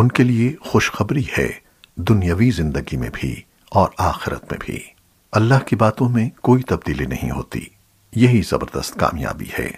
ان کے لیے خوشخبری ہے دنیاوی زندگی میں بھی اور آخرت میں بھی۔ اللہ کی باتوں میں کوئی تبدیلی نہیں ہوتی۔ یہی زبردست کامیابی ہے۔